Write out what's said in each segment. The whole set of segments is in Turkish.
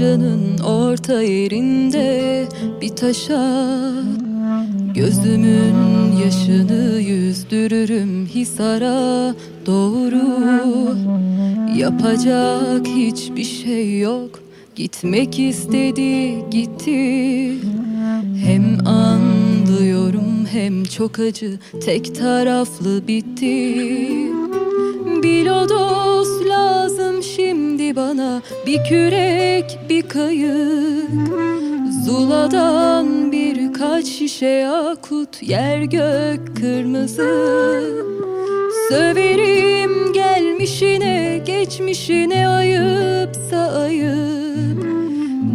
Bacanın orta yerinde bir taşa. Gözümün yaşını yüzdürürüm Hisara doğru. Yapacak hiçbir şey yok. Gitmek istedi gitti. Hem anlıyorum hem çok acı. Tek taraflı bitti. Şimdi bana Bir kürek bir kayık. Zula'dan birkaç şişe yakut Yer gök kırmızı. Söverim gelmişine geçmişine ayıpsa ayıp.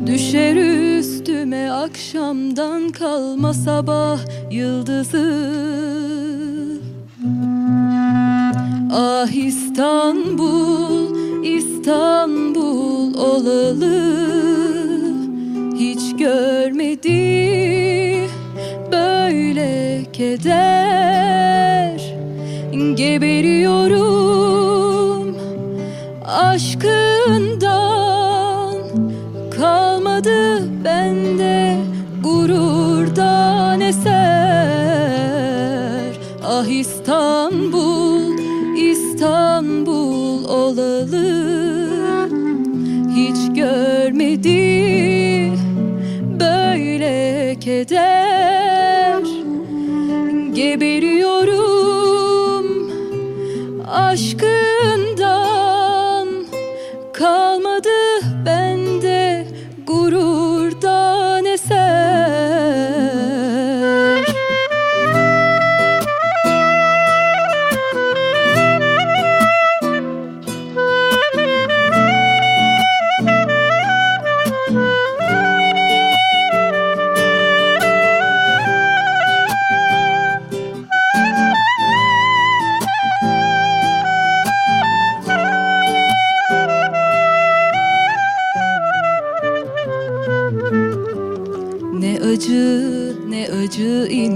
Düşer üstüme akşamdan kalma sabah yıldızı. Ah İstanbul, İstanbul olalı Hiç görmedi. Böyle keder Geberiyorum. Aşkından Kalmadı bende gururdan eser Ah İstanbul, İstanbul olalı görmedi böyle keder. Geberiyorum aşkından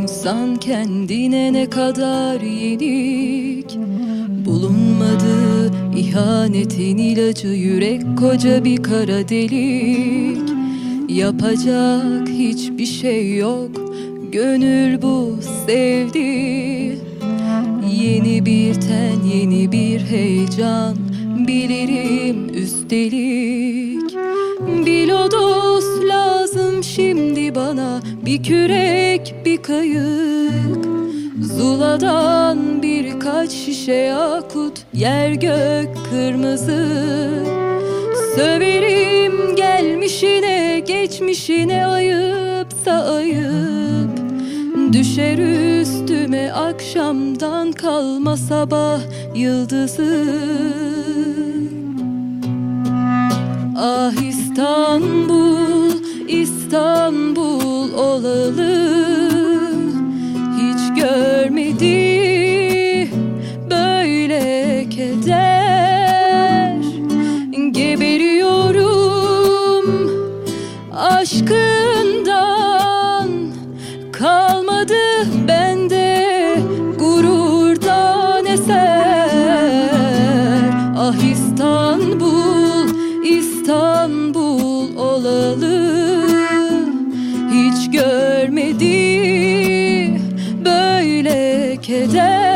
insan kendine ne kadar yenik. Bulunmadı ihanetin ilacı yürek koca bir kara delik. Yapacak hiçbir şey yok gönül bu sevdi. Yeni bir ten yeni bir heyecan bilirim üstelik Bir kürek bir kayık. Zula'dan birkaç şişe yakut. Yer gök kırmızı. Söverim gelmişine geçmişine ayıpsa ayıp. Düşer üstüme akşamdan kalma sabah yıldızı. Ah İstanbul, İstanbul olalı Hiç görmedi. Böyle keder. Geberiyorum aşkından. Kalmadı bende gururdan eser Ah İstanbul, İstanbul olalı böyle